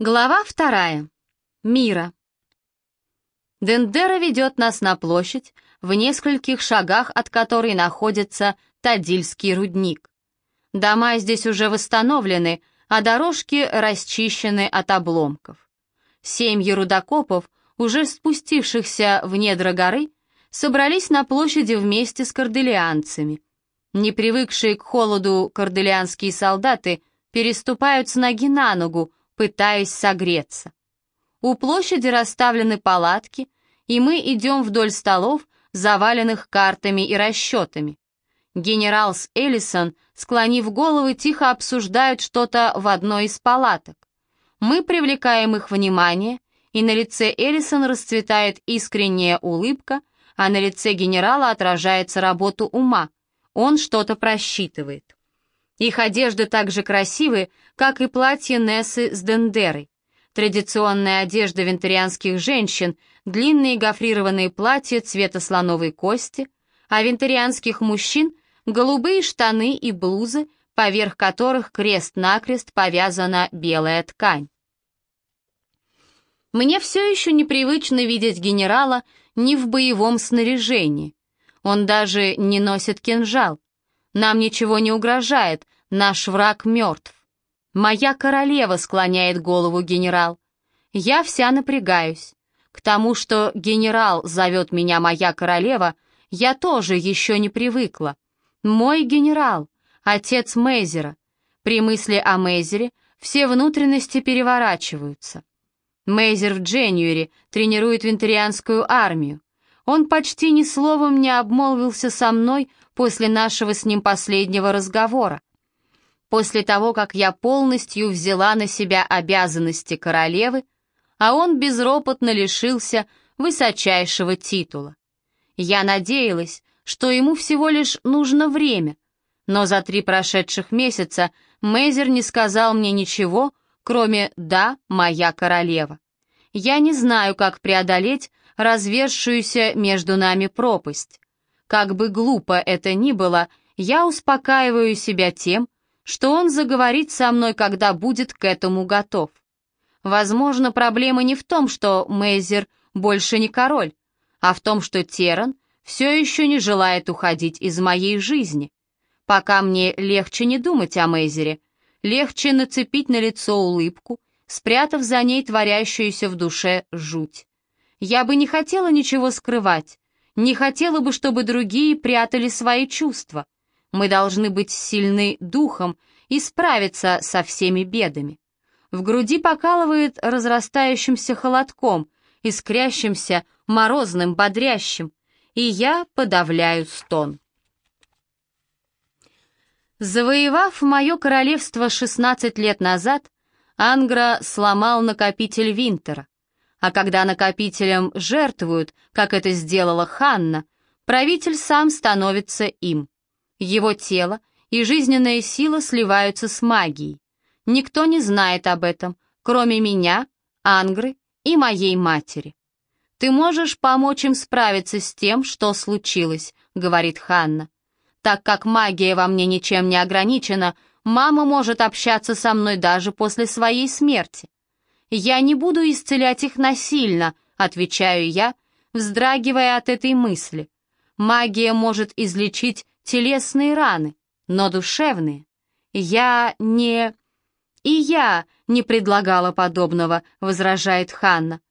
Глава вторая. Мира. Дендера ведет нас на площадь, в нескольких шагах от которой находится Тадильский рудник. Дома здесь уже восстановлены, а дорожки расчищены от обломков. Семьи рудокопов, уже спустившихся в недра горы, собрались на площади вместе с корделианцами. Не привыкшие к холоду корделианские солдаты переступают с ноги на ногу, пытаясь согреться. У площади расставлены палатки, и мы идем вдоль столов, заваленных картами и расчетами. Генерал с Эллисон, склонив головы, тихо обсуждают что-то в одной из палаток. Мы привлекаем их внимание, и на лице Эллисон расцветает искренняя улыбка, а на лице генерала отражается работа ума. Он что-то просчитывает. Их одежды так же красивы, как и платье Нессы с Дендерой. Традиционная одежда вентарианских женщин, длинные гофрированные платья цвета слоновой кости, а вентарианских мужчин — голубые штаны и блузы, поверх которых крест-накрест повязана белая ткань. Мне все еще непривычно видеть генерала не в боевом снаряжении. Он даже не носит кинжал. Нам ничего не угрожает, наш враг мертв. Моя королева склоняет голову генерал. Я вся напрягаюсь. К тому, что генерал зовет меня моя королева, я тоже еще не привыкла. Мой генерал, отец Мейзера. При мысли о Мейзере все внутренности переворачиваются. Мейзер в Дженюэре тренирует вентарианскую армию. Он почти ни словом не обмолвился со мной после нашего с ним последнего разговора. После того, как я полностью взяла на себя обязанности королевы, а он безропотно лишился высочайшего титула. Я надеялась, что ему всего лишь нужно время, но за три прошедших месяца Мейзер не сказал мне ничего, кроме «да, моя королева». Я не знаю, как преодолеть развершуюся между нами пропасть. Как бы глупо это ни было, я успокаиваю себя тем, что он заговорит со мной, когда будет к этому готов. Возможно, проблема не в том, что Мейзер больше не король, а в том, что Теран все еще не желает уходить из моей жизни. Пока мне легче не думать о Мейзере, легче нацепить на лицо улыбку, спрятав за ней творящуюся в душе жуть. Я бы не хотела ничего скрывать, не хотела бы, чтобы другие прятали свои чувства. Мы должны быть сильны духом и справиться со всеми бедами. В груди покалывает разрастающимся холодком, искрящимся, морозным, бодрящим, и я подавляю стон. Завоевав мое королевство 16 лет назад, Ангра сломал накопитель Винтера. А когда накопителем жертвуют, как это сделала Ханна, правитель сам становится им. Его тело и жизненная сила сливаются с магией. Никто не знает об этом, кроме меня, Ангры и моей матери. «Ты можешь помочь им справиться с тем, что случилось», — говорит Ханна. «Так как магия во мне ничем не ограничена, мама может общаться со мной даже после своей смерти. «Я не буду исцелять их насильно», — отвечаю я, вздрагивая от этой мысли. «Магия может излечить телесные раны, но душевные. Я не...» «И я не предлагала подобного», — возражает Ханна.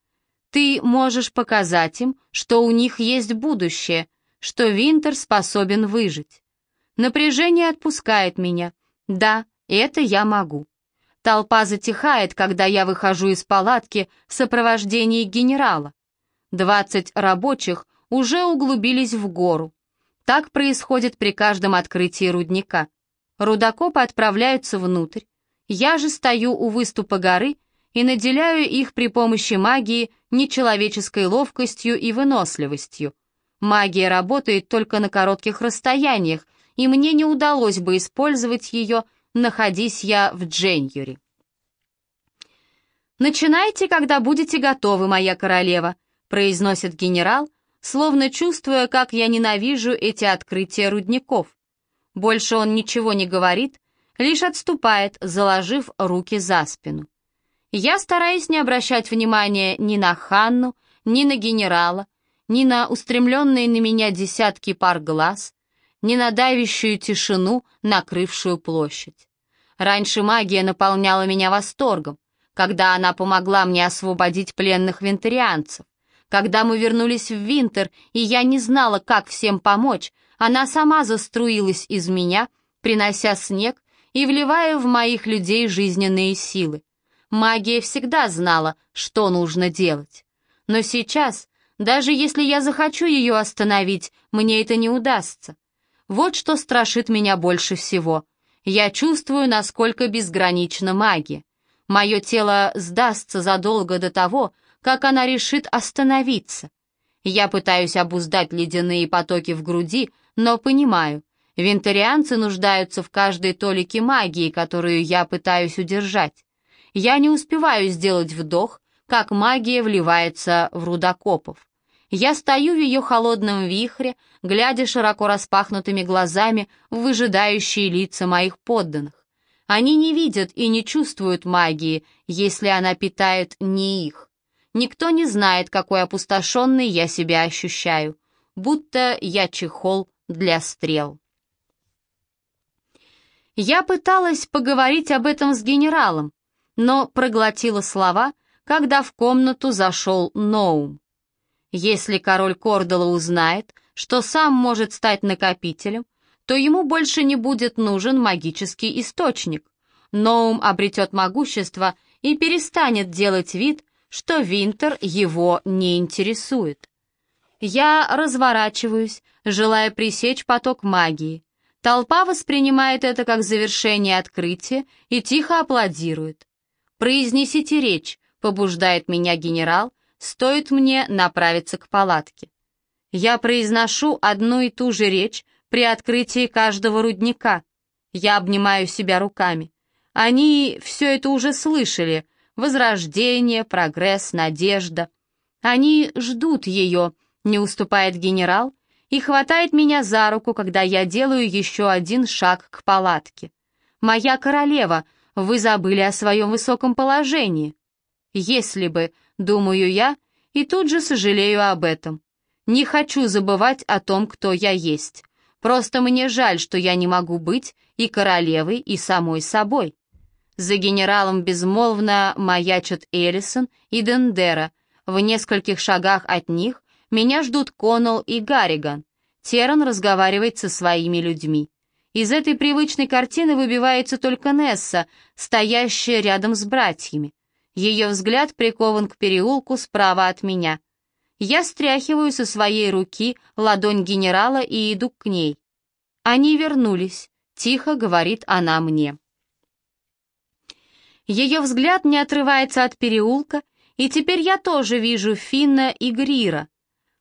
«Ты можешь показать им, что у них есть будущее, что Винтер способен выжить. Напряжение отпускает меня. Да, это я могу. Толпа затихает, когда я выхожу из палатки в сопровождении генерала. Двадцать рабочих уже углубились в гору. Так происходит при каждом открытии рудника. Рудокопы отправляются внутрь. Я же стою у выступа горы и наделяю их при помощи магии нечеловеческой ловкостью и выносливостью. Магия работает только на коротких расстояниях, и мне не удалось бы использовать ее находись я в Дженюре. «Начинайте, когда будете готовы, моя королева», произносит генерал, словно чувствуя, как я ненавижу эти открытия рудников. Больше он ничего не говорит, лишь отступает, заложив руки за спину. Я стараюсь не обращать внимания ни на Ханну, ни на генерала, ни на устремленные на меня десятки пар глаз, ни на давящую тишину, накрывшую площадь. Раньше магия наполняла меня восторгом, когда она помогла мне освободить пленных винтерианцев. Когда мы вернулись в Винтер, и я не знала, как всем помочь, она сама заструилась из меня, принося снег и вливая в моих людей жизненные силы. Магия всегда знала, что нужно делать. Но сейчас, даже если я захочу ее остановить, мне это не удастся. Вот что страшит меня больше всего. Я чувствую, насколько безгранична магия. Мое тело сдастся задолго до того, как она решит остановиться. Я пытаюсь обуздать ледяные потоки в груди, но понимаю, винтерианцы нуждаются в каждой толике магии, которую я пытаюсь удержать. Я не успеваю сделать вдох, как магия вливается в рудокопов. Я стою в ее холодном вихре, глядя широко распахнутыми глазами в выжидающие лица моих подданных. Они не видят и не чувствуют магии, если она питает не их. Никто не знает, какой опустошенный я себя ощущаю, будто я чехол для стрел. Я пыталась поговорить об этом с генералом, но проглотила слова, когда в комнату зашел Ноум. Если король Кордала узнает, что сам может стать накопителем, то ему больше не будет нужен магический источник. Ноум обретет могущество и перестанет делать вид, что Винтер его не интересует. Я разворачиваюсь, желая пресечь поток магии. Толпа воспринимает это как завершение открытия и тихо аплодирует. «Произнесите речь», — побуждает меня генерал, стоит мне направиться к палатке. Я произношу одну и ту же речь при открытии каждого рудника. Я обнимаю себя руками. Они все это уже слышали. Возрождение, прогресс, надежда. Они ждут ее, не уступает генерал, и хватает меня за руку, когда я делаю еще один шаг к палатке. «Моя королева, вы забыли о своем высоком положении». «Если бы», думаю я, и тут же сожалею об этом. Не хочу забывать о том, кто я есть. Просто мне жаль, что я не могу быть и королевой, и самой собой. За генералом безмолвно маячат Эллисон и Дендера. В нескольких шагах от них меня ждут Коннелл и Гарриган. Теран разговаривает со своими людьми. Из этой привычной картины выбивается только Несса, стоящая рядом с братьями. Ее взгляд прикован к переулку справа от меня. Я стряхиваю со своей руки ладонь генерала и иду к ней. Они вернулись, тихо говорит она мне. Ее взгляд не отрывается от переулка, и теперь я тоже вижу Финна и Грира.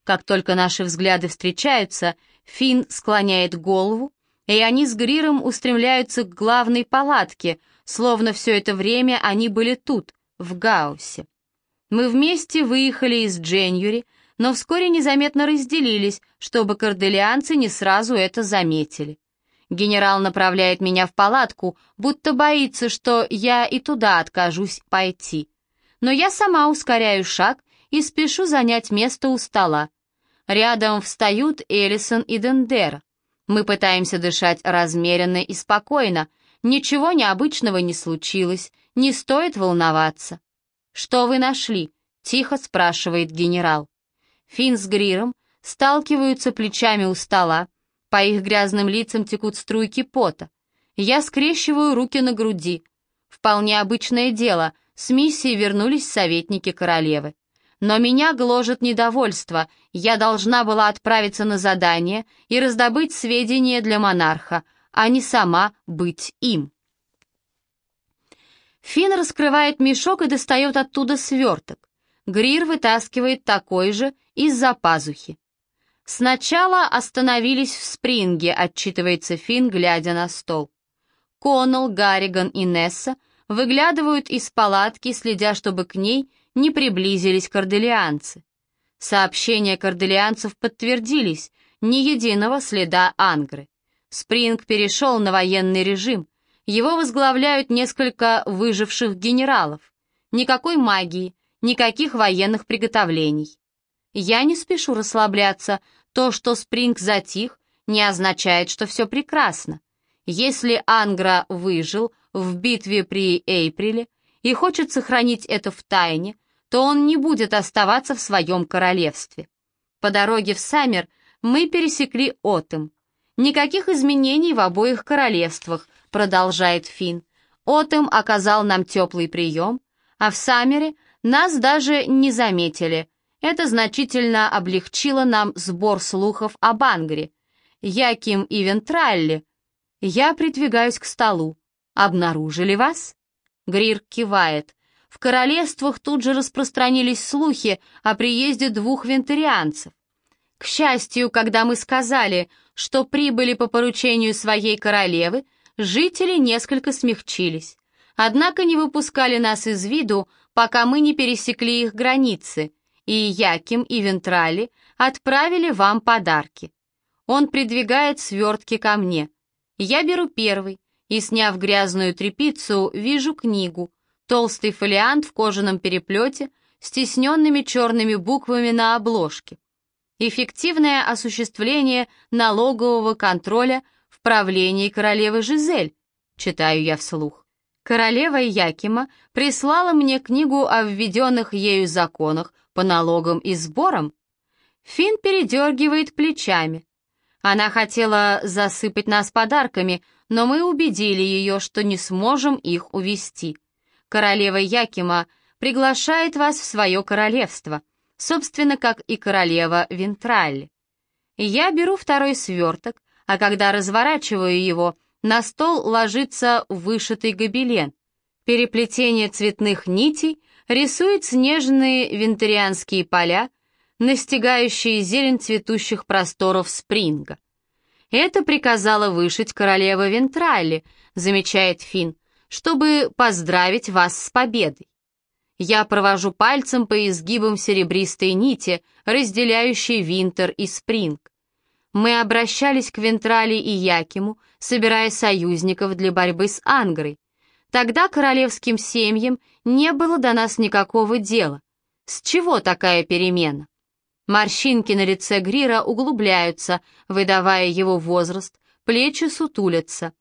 Как только наши взгляды встречаются, Финн склоняет голову, и они с Гриром устремляются к главной палатке, словно все это время они были тут, в Гауссе. Мы вместе выехали из Дженюри, но вскоре незаметно разделились, чтобы корделианцы не сразу это заметили. Генерал направляет меня в палатку, будто боится, что я и туда откажусь пойти. Но я сама ускоряю шаг и спешу занять место у стола. Рядом встают Элисон и Дендер. Мы пытаемся дышать размеренно и спокойно, Ничего необычного не случилось, не стоит волноваться. «Что вы нашли?» — тихо спрашивает генерал. Финн с Гриром сталкиваются плечами у стола, по их грязным лицам текут струйки пота. Я скрещиваю руки на груди. Вполне обычное дело, с миссией вернулись советники королевы. Но меня гложет недовольство, я должна была отправиться на задание и раздобыть сведения для монарха, а не сама быть им. Финн раскрывает мешок и достает оттуда сверток. Грир вытаскивает такой же из-за пазухи. «Сначала остановились в спринге», — отчитывается Финн, глядя на стол. Коннелл, Гарриган и Несса выглядывают из палатки, следя, чтобы к ней не приблизились корделианцы. Сообщения корделианцев подтвердились, ни единого следа Ангры. Спринг перешел на военный режим. Его возглавляют несколько выживших генералов. никакой магии, никаких военных приготовлений. Я не спешу расслабляться. То, что Спринг затих, не означает, что все прекрасно. Если Ангра выжил в битве при Эйприле и хочет сохранить это в тайне, то он не будет оставаться в своем королевстве. По дороге в Саммер мы пересекли Отем. Никаких изменений в обоих королевствах, продолжает Финн. Отем оказал нам теплый прием, а в Саммере нас даже не заметили. Это значительно облегчило нам сбор слухов об Ангре. Яким и Вентралли. Я придвигаюсь к столу. Обнаружили вас? Грир кивает. В королевствах тут же распространились слухи о приезде двух вентарианцев. К счастью, когда мы сказали, что прибыли по поручению своей королевы, жители несколько смягчились. Однако не выпускали нас из виду, пока мы не пересекли их границы, и Яким и Вентрали отправили вам подарки. Он придвигает свертки ко мне. Я беру первый и, сняв грязную тряпицу, вижу книгу, толстый фолиант в кожаном переплете с тисненными черными буквами на обложке. Эффективное осуществление налогового контроля в правлении королевы Жизель, читаю я вслух. Королева Якима прислала мне книгу о введенных ею законах по налогам и сборам. Фин передергивает плечами. Она хотела засыпать нас подарками, но мы убедили ее, что не сможем их увести. Королева Якима приглашает вас в свое королевство — собственно, как и королева Вентраль. Я беру второй сверток, а когда разворачиваю его, на стол ложится вышитый гобелен. Переплетение цветных нитей рисует снежные вентарианские поля, настигающие зелень цветущих просторов Спринга. Это приказала вышить королева Вентралли, замечает Финн, чтобы поздравить вас с победой. Я провожу пальцем по изгибам серебристой нити, разделяющей Винтер и Спринг. Мы обращались к Вентрали и Якиму, собирая союзников для борьбы с Ангрой. Тогда королевским семьям не было до нас никакого дела. С чего такая перемена? Морщинки на лице Грира углубляются, выдавая его возраст, плечи сутулятся.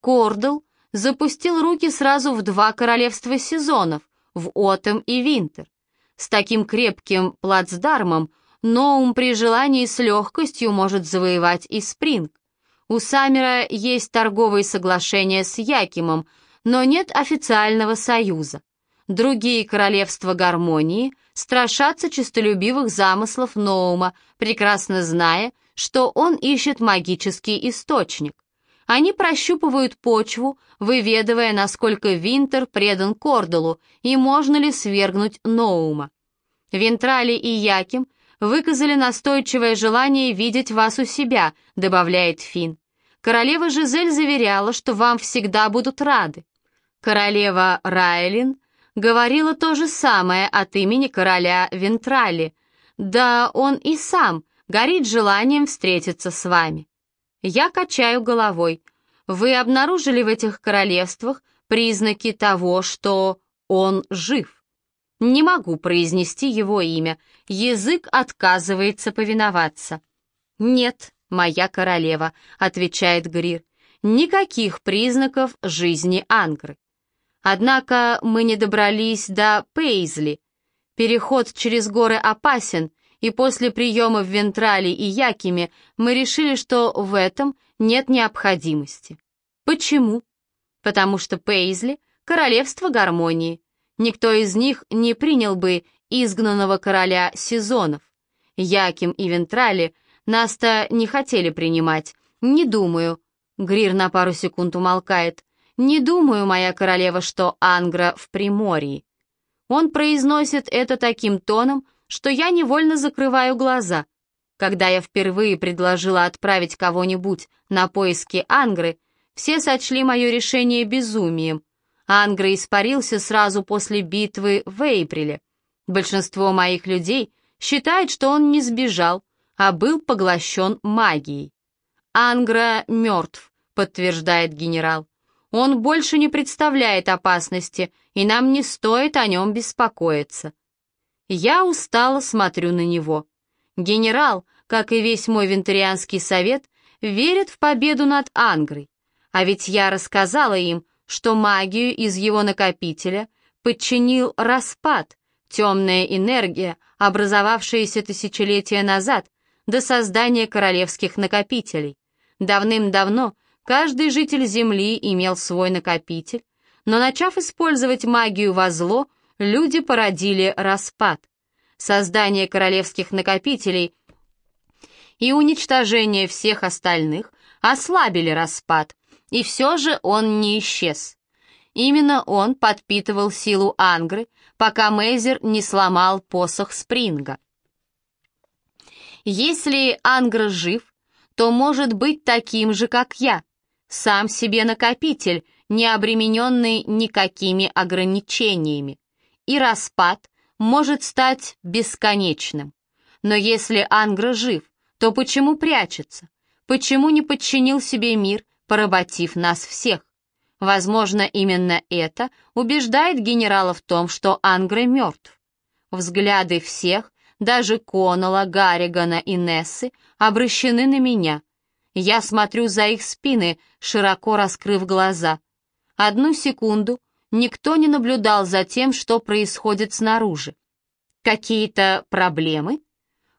Кордл запустил руки сразу в два королевства сезонов, в Отем и Винтер. С таким крепким плацдармом Ноум при желании с легкостью может завоевать и Спринг. У Саммера есть торговые соглашения с Якимом, но нет официального союза. Другие королевства гармонии страшатся честолюбивых замыслов Ноума, прекрасно зная, что он ищет магический источник. Они прощупывают почву, выведывая, насколько Винтер предан Кордалу и можно ли свергнуть Ноума. Вентрали и Яким выказали настойчивое желание видеть вас у себя, добавляет Фин. Королева Жизель заверяла, что вам всегда будут рады. Королева Райлин говорила то же самое от имени короля Вентрали. Да он и сам горит желанием встретиться с вами. Я качаю головой. Вы обнаружили в этих королевствах признаки того, что он жив. Не могу произнести его имя. Язык отказывается повиноваться. Нет, моя королева, отвечает Грир. Никаких признаков жизни Ангры. Однако мы не добрались до Пейзли. Переход через горы опасен, и после приема в Вентрале и Якиме мы решили, что в этом нет необходимости. Почему? Потому что Пейзли — королевство гармонии. Никто из них не принял бы изгнанного короля сезонов. Яким и Вентрали нас-то не хотели принимать. Не думаю. Грир на пару секунд умолкает. Не думаю, моя королева, что Ангра в Приморье. Он произносит это таким тоном, что я невольно закрываю глаза. Когда я впервые предложила отправить кого-нибудь на поиски Ангры, все сочли мое решение безумием. Ангра испарился сразу после битвы в Эйприле. Большинство моих людей считает, что он не сбежал, а был поглощен магией. «Ангра мертв», — подтверждает генерал. Он больше не представляет опасности, и нам не стоит о нем беспокоиться. Я устало смотрю на него. Генерал, как и весь мой вентарианский совет, верит в победу над Ангрой. А ведь я рассказала им, что магию из его накопителя подчинил распад, темная энергия, образовавшаяся тысячелетия назад, до создания королевских накопителей. Давным-давно каждый житель Земли имел свой накопитель, но начав использовать магию во зло, люди породили распад. Создание королевских накопителей и уничтожение всех остальных ослабили распад, и все же он не исчез. Именно он подпитывал силу Ангры, пока Мейзер не сломал посох Спринга. Если Ангра жив, то может быть таким же, как я, сам себе накопитель, не обремененный никакими ограничениями, и распад может стать бесконечным. Но если Ангра жив, то почему прячется? Почему не подчинил себе мир, поработив нас всех? Возможно, именно это убеждает генерала в том, что Ангра мертв. Взгляды всех, даже Коннелла, Гарригана и Нессы, обращены на меня. Я смотрю за их спины, широко раскрыв глаза. Одну секунду никто не наблюдал за тем, что происходит снаружи. Какие-то проблемы?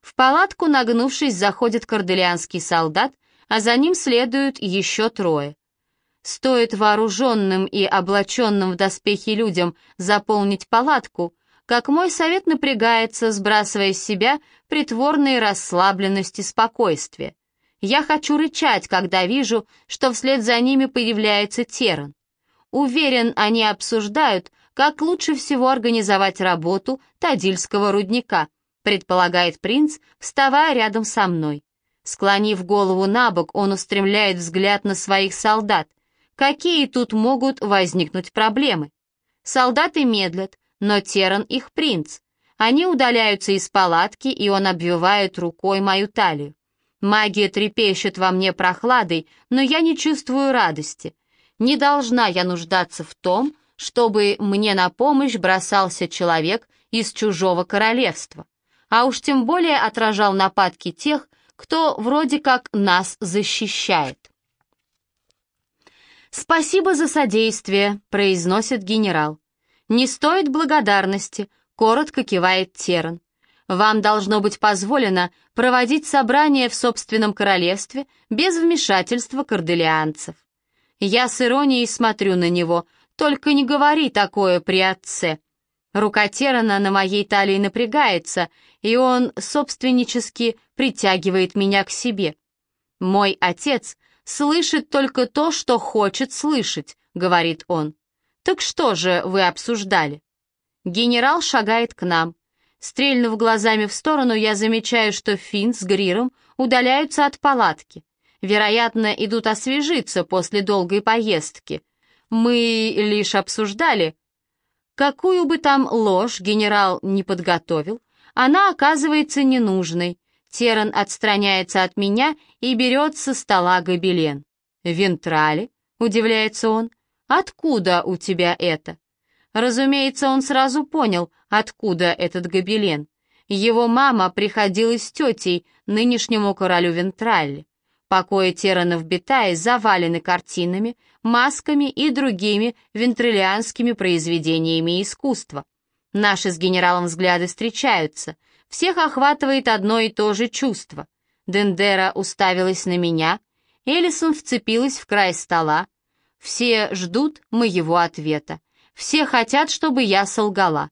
В палатку, нагнувшись, заходит корделианский солдат, а за ним следуют еще трое. Стоит вооруженным и облаченным в доспехи людям заполнить палатку, как мой совет напрягается, сбрасывая с себя притворные расслабленность и спокойствие. Я хочу рычать, когда вижу, что вслед за ними появляется Теран. Уверен, они обсуждают, как лучше всего организовать работу Тадильского рудника, предполагает принц, вставая рядом со мной. Склонив голову на бок, он устремляет взгляд на своих солдат, Какие тут могут возникнуть проблемы? Солдаты медлят, но Теран их принц. Они удаляются из палатки, и он обвивает рукой мою талию. Магия трепещет во мне прохладой, но я не чувствую радости. Не должна я нуждаться в том, чтобы мне на помощь бросался человек из чужого королевства, а уж тем более отражал нападки тех, кто вроде как нас защищает. «Спасибо за содействие», — произносит генерал. «Не стоит благодарности», — коротко кивает Теран. «Вам должно быть позволено проводить собрание в собственном королевстве без вмешательства корделианцев». Я с иронией смотрю на него, только не говори такое при отце. Рука Терана на моей талии напрягается, и он собственнически притягивает меня к себе. Мой отец слышит только то, что хочет слышать», — говорит он. «Так что же вы обсуждали?» Генерал шагает к нам. Стрельнув глазами в сторону, я замечаю, что Финн с Гриром удаляются от палатки. Вероятно, идут освежиться после долгой поездки. Мы лишь обсуждали. Какую бы там ложь генерал не подготовил, она оказывается ненужной, Теран отстраняется от меня и берет со стола гобелен. «Вентрали?» — удивляется он. «Откуда у тебя это?» Разумеется, он сразу понял, откуда этот гобелен. Его мама приходила с тетей, нынешнему королю Вентралли. Покои Терана в Бетае завалены картинами, масками и другими вентриллианскими произведениями искусства. Наши с генералом взгляды встречаются. Всех охватывает одно и то же чувство. Дендера уставилась на меня, Элисон вцепилась в край стола. Все ждут моего ответа. Все хотят, чтобы я солгала.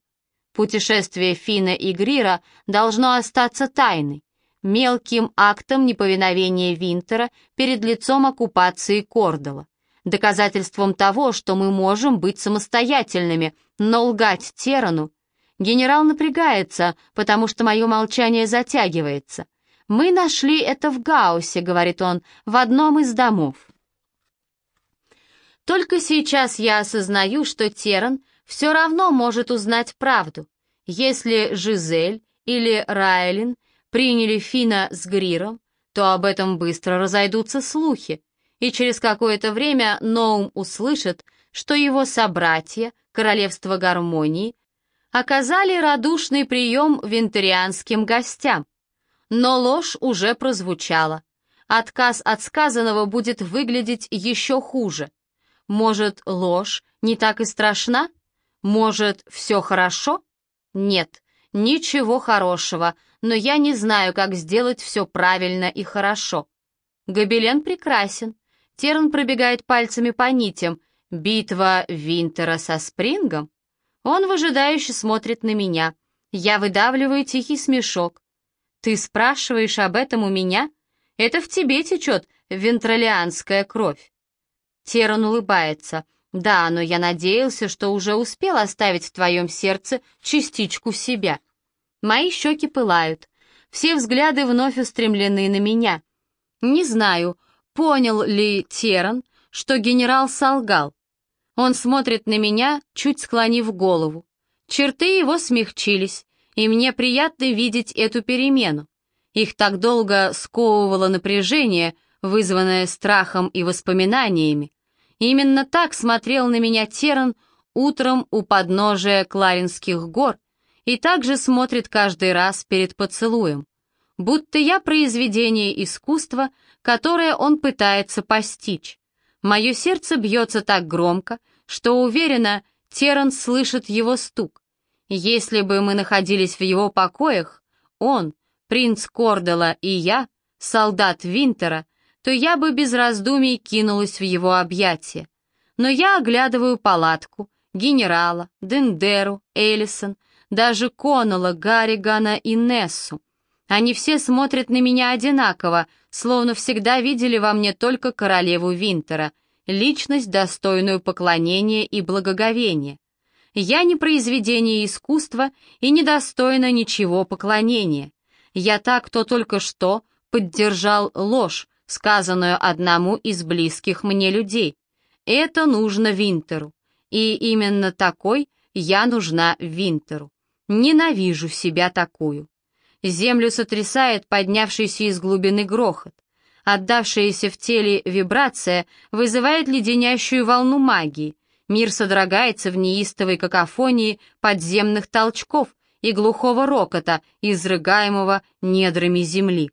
Путешествие Фина и Грира должно остаться тайной, мелким актом неповиновения Винтера перед лицом оккупации Кордала, доказательством того, что мы можем быть самостоятельными, но лгать Терану Генерал напрягается, потому что мое молчание затягивается. «Мы нашли это в Гауссе», — говорит он, — «в одном из домов». Только сейчас я осознаю, что Теран все равно может узнать правду. Если Жизель или Райлин приняли Фина с Гриром, то об этом быстро разойдутся слухи. и через какое-то время Ноум услышит, что его собратья, Королевство Гармонии, оказали радушный прием вентарианским гостям. Но ложь уже прозвучала. Отказ от сказанного будет выглядеть еще хуже. Может, ложь не так и страшна? Может, все хорошо? Нет, ничего хорошего, но я не знаю, как сделать все правильно и хорошо. Гобелен прекрасен. Терн пробегает пальцами по нитям. Битва Винтера со Спрингом? Он выжидающе смотрит на меня. Я выдавливаю тихий смешок. «Ты спрашиваешь об этом у меня? Это в тебе течет вентролианская кровь». Теран улыбается. «Да, но я надеялся, что уже успел оставить в твоем сердце частичку себя». Мои щеки пылают. Все взгляды вновь устремлены на меня. Не знаю, понял ли Теран, что генерал солгал. Он смотрит на меня, чуть склонив голову. Черты его смягчились, и мне приятно видеть эту перемену. Их так долго сковывало напряжение, вызванное страхом и воспоминаниями. Именно так смотрел на меня Теран утром у подножия Кларинских гор и также смотрит каждый раз перед поцелуем, будто я произведение искусства, которое он пытается постичь. Мое сердце бьется так громко, что уверена, Теран слышит его стук. Если бы мы находились в его покоях, он, принц Кордела и я, солдат Винтера, то я бы без раздумий кинулась в его объятия. Но я оглядываю палатку, генерала, Дендеру, Эллисон, даже Коннелла, Гарригана и Нессу. Они все смотрят на меня одинаково, словно всегда видели во мне только королеву Винтера, личность, достойную поклонения и благоговения. Я не произведение искусства и не достойна ничего поклонения. Я так, кто только что поддержал ложь, сказанную одному из близких мне людей. Это нужно Винтеру. И именно такой я нужна Винтеру. Ненавижу себя такую. Землю сотрясает поднявшийся из глубины грохот. Отдавшаяся в теле вибрация вызывает леденящую волну магии. Мир содрогается в неистовой какофонии подземных толчков и глухого рокота, изрыгаемого недрами земли.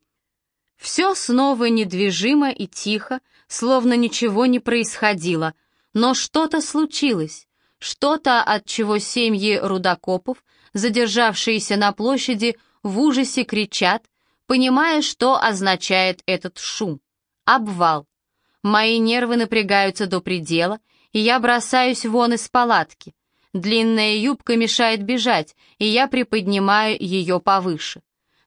Все снова недвижимо и тихо, словно ничего не происходило, но что-то случилось, что-то, от чего семьи рудокопов, задержавшиеся на площади, в ужасе кричат, понимая, что означает этот шум. Обвал. Мои нервы напрягаются до предела, и я бросаюсь вон из палатки. Длинная юбка мешает бежать, и я приподнимаю ее повыше.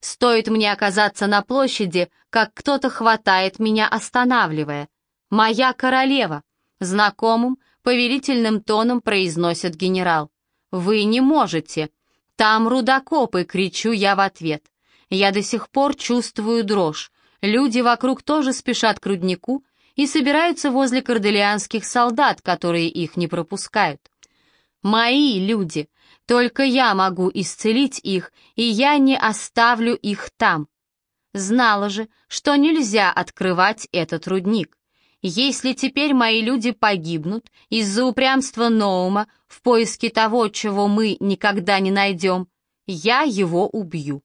Стоит мне оказаться на площади, как кто-то хватает меня, останавливая. «Моя королева!» Знакомым, повелительным тоном произносит генерал. «Вы не можете!» «Там рудокопы!» — кричу я в ответ. Я до сих пор чувствую дрожь. Люди вокруг тоже спешат к руднику и собираются возле корделианских солдат, которые их не пропускают. Мои люди, только я могу исцелить их, и я не оставлю их там. Знала же, что нельзя открывать этот рудник. Если теперь мои люди погибнут из-за упрямства Ноума в поиске того, чего мы никогда не найдем, я его убью.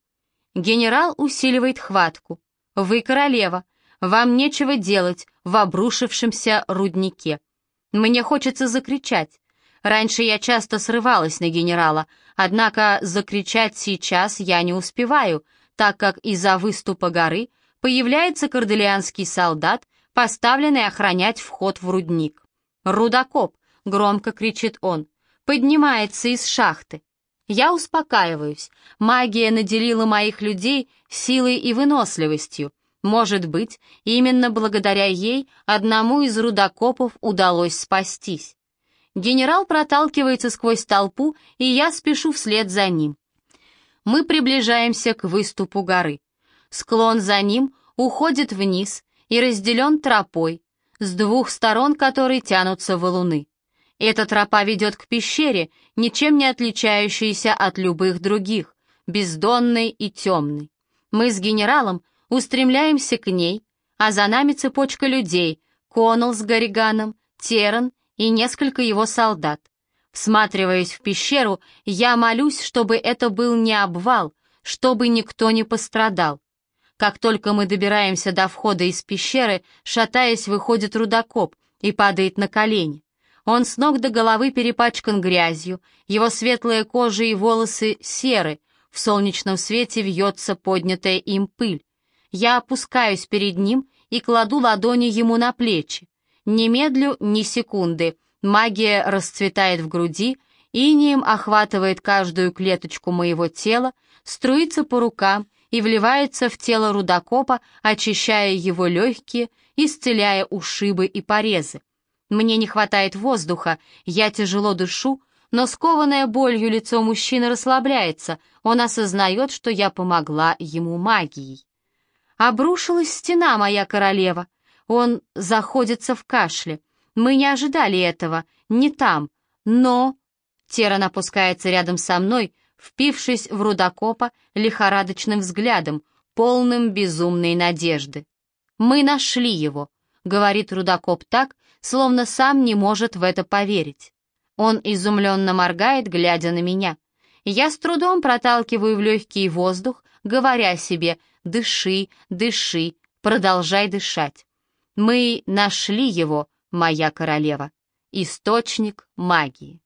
Генерал усиливает хватку. Вы королева, вам нечего делать в обрушившемся руднике. Мне хочется закричать, Раньше я часто срывалась на генерала, однако закричать сейчас я не успеваю, так как из-за выступа горы появляется корделианский солдат, поставленный охранять вход в рудник. «Рудокоп!» — громко кричит он. «Поднимается из шахты!» Я успокаиваюсь. Магия наделила моих людей силой и выносливостью. Может быть, именно благодаря ей одному из рудокопов удалось спастись. Генерал проталкивается сквозь толпу, и я спешу вслед за ним. Мы приближаемся к выступу горы. Склон за ним уходит вниз и разделен тропой, с двух сторон которой тянутся валуны. Эта тропа ведет к пещере, ничем не отличающейся от любых других, бездонной и темной. Мы с генералом устремляемся к ней, а за нами цепочка людей, Коннелл с Гарриганом, Теран и несколько его солдат. Всматриваясь в пещеру, я молюсь, чтобы это был не обвал, чтобы никто не пострадал. Как только мы добираемся до входа из пещеры, шатаясь, выходит рудокоп и падает на колени. Он с ног до головы перепачкан грязью, его светлая кожа и волосы серы, в солнечном свете вьется поднятая им пыль. Я опускаюсь перед ним и кладу ладони ему на плечи. Не медлю ни секунды, магия расцветает в груди, инием охватывает каждую клеточку моего тела, струится по рукам и вливается в тело рудокопа, очищая его легкие, исцеляя ушибы и порезы. Мне не хватает воздуха, я тяжело дышу, но скованное болью лицо мужчины расслабляется, он осознает, что я помогла ему магией. Обрушилась стена, моя королева. Он заходится в кашле. Мы не ожидали этого, не там, но... Теран опускается рядом со мной, впившись в рудокопа лихорадочным взглядом, полным безумной надежды. «Мы нашли его», — говорит рудокоп так, словно сам не может в это поверить. Он изумленно моргает, глядя на меня. Я с трудом проталкиваю в легкий воздух, говоря себе «дыши, дыши, продолжай дышать». Мы нашли его, моя королева, источник магии.